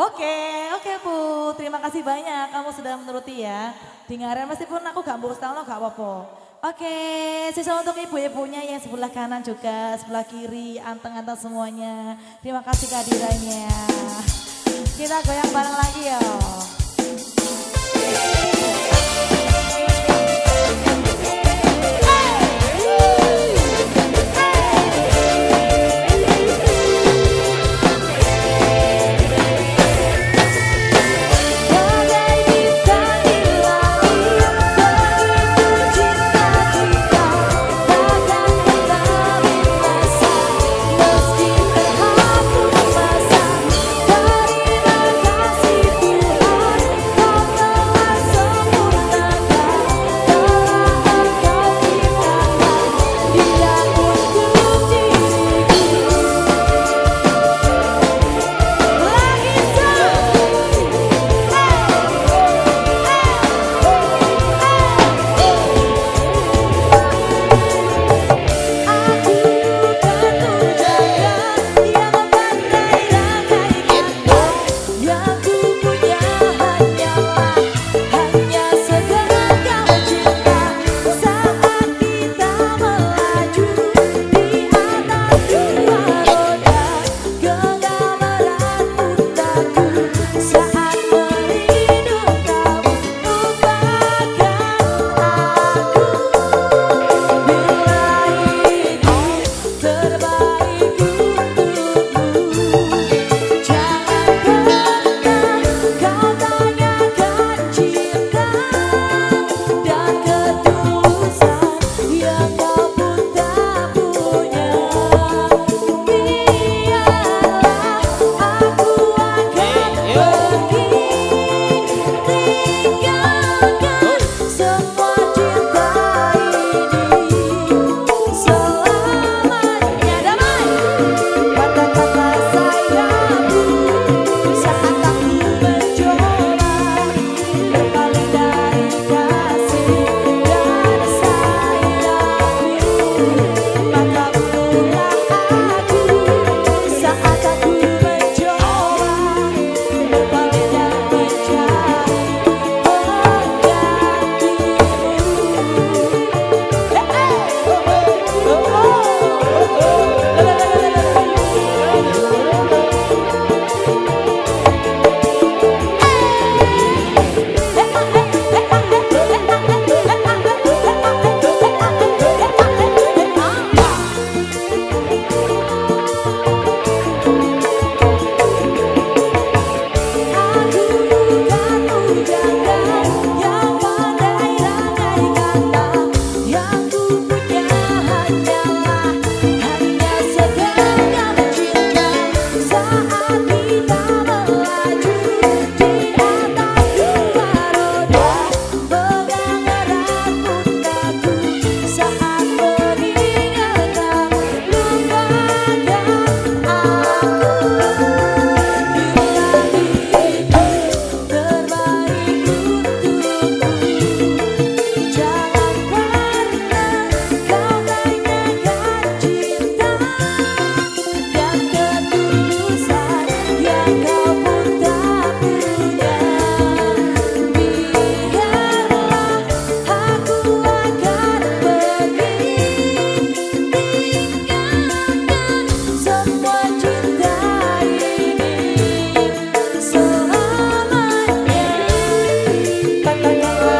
Oke, okay, oke okay, Bu. Terima kasih banyak kamu sudah menuruti ya. Dengarin meskipun aku gak mau setahun gak apa-apa. Oke, okay, sisa untuk ibu-ibunya yang sebelah kanan juga, sebelah kiri, anteng-anteng semuanya. Terima kasih kehadirannya. Kita goyang bareng lagi ya. Tata